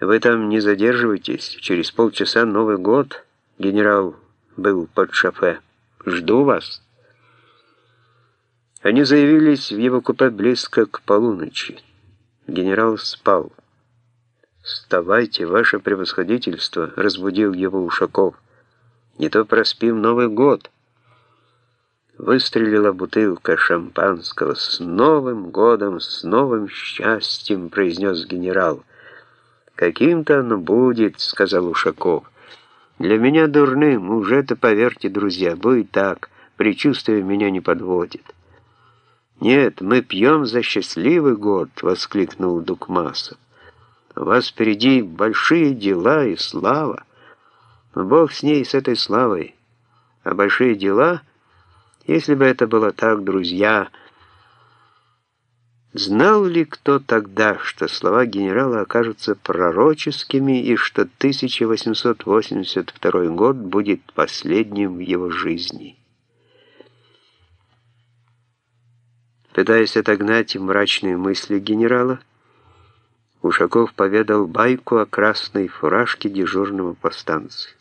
Вы там не задерживайтесь. Через полчаса Новый год. Генерал был под шофе. Жду вас. Они заявились в его купе близко к полуночи. Генерал спал. «Вставайте, ваше превосходительство!» — разбудил его Ушаков. «Не то проспим Новый год!» Выстрелила бутылка шампанского. «С Новым годом, с новым счастьем!» — произнес генерал. «Каким-то оно будет», — сказал Ушаков. «Для меня дурным, уже это, поверьте, друзья, будет так, предчувствие меня не подводит». «Нет, мы пьем за счастливый год», — воскликнул Дукмасов. «У вас впереди большие дела и слава. Бог с ней, с этой славой. А большие дела, если бы это было так, друзья...» Знал ли кто тогда, что слова генерала окажутся пророческими и что 1882 год будет последним в его жизни? Пытаясь отогнать мрачные мысли генерала, Ушаков поведал байку о красной фуражке дежурного по станции.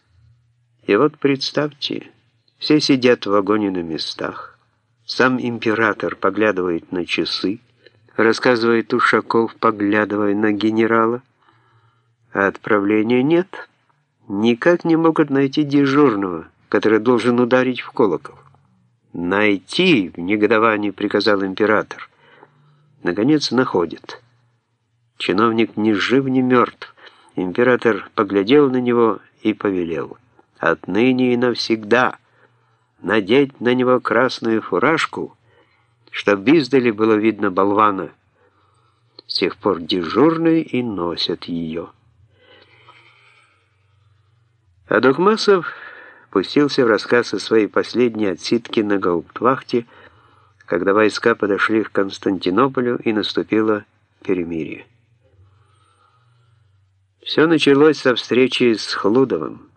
И вот представьте, все сидят в вагоне на местах, сам император поглядывает на часы, рассказывает Ушаков, поглядывая на генерала. А отправления нет. Никак не могут найти дежурного, который должен ударить в колокол. «Найти!» — в негодовании приказал император. Наконец находит. Чиновник ни жив, ни мертв. Император поглядел на него и повелел. «Отныне и навсегда надеть на него красную фуражку» чтоб издали было видно болвана. С тех пор дежурные и носят ее. А Духмасов пустился в рассказ о своей последней отсидке на гауптвахте, когда войска подошли к Константинополю и наступило перемирие. Все началось со встречи с Хлудовым,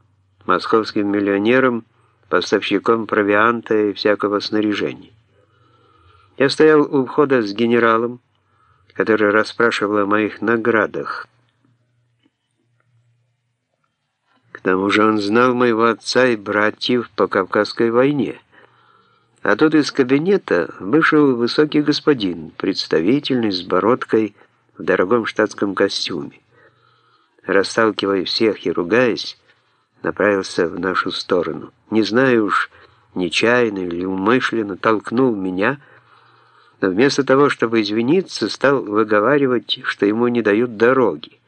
московским миллионером, поставщиком провианта и всякого снаряжения. Я стоял у входа с генералом, который расспрашивал о моих наградах. К тому же он знал моего отца и братьев по Кавказской войне. А тут из кабинета вышел высокий господин, представительный, с бородкой, в дорогом штатском костюме. Расталкивая всех и ругаясь, направился в нашу сторону. Не знаю уж, нечаянно или умышленно толкнул меня, но вместо того, чтобы извиниться, стал выговаривать, что ему не дают дороги.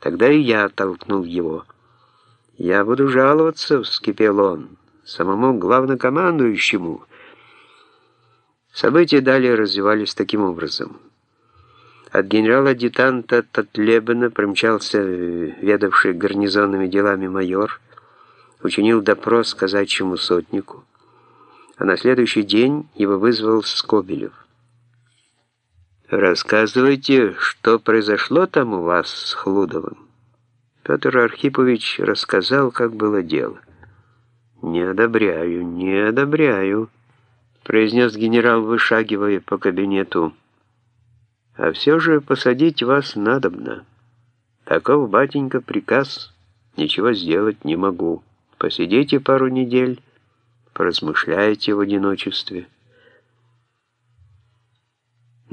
Тогда и я толкнул его. «Я буду жаловаться», — вскипел он, — «самому главнокомандующему». События далее развивались таким образом. От генерала-адъютанта Татлебена примчался ведавший гарнизонными делами майор, учинил допрос казачьему сотнику, а на следующий день его вызвал Скобелев. «Рассказывайте, что произошло там у вас с Хлудовым?» Петр Архипович рассказал, как было дело. «Не одобряю, не одобряю», — произнес генерал, вышагивая по кабинету. «А все же посадить вас надобно. Таков, батенька, приказ. Ничего сделать не могу. Посидите пару недель, поразмышляйте в одиночестве».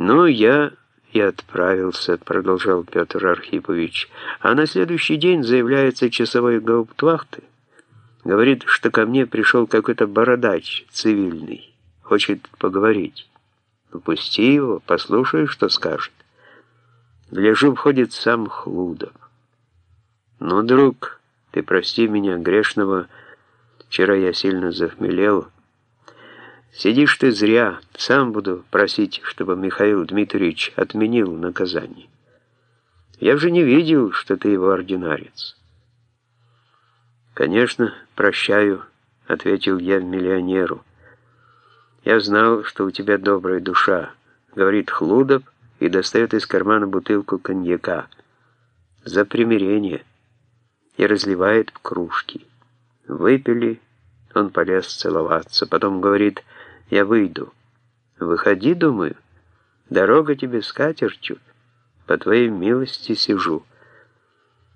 «Ну, я и отправился», — продолжал Петр Архипович. «А на следующий день заявляется часовой гауптвахты. Говорит, что ко мне пришел какой-то бородач цивильный. Хочет поговорить. Ну, пусти его, послушай, что скажет. Гляжу, входит сам Хлудов. «Ну, друг, ты прости меня, грешного. Вчера я сильно захмелел». Сидишь ты зря, сам буду просить, чтобы Михаил Дмитриевич отменил наказание. Я же не видел, что ты его ординарец. Конечно, прощаю, ответил я миллионеру. Я знал, что у тебя добрая душа, говорит Хлудов и достает из кармана бутылку коньяка. За примирение. И разливает в кружки. Выпили, он полез целоваться, потом говорит я выйду. Выходи, думаю. Дорога тебе с катертью. По твоей милости сижу.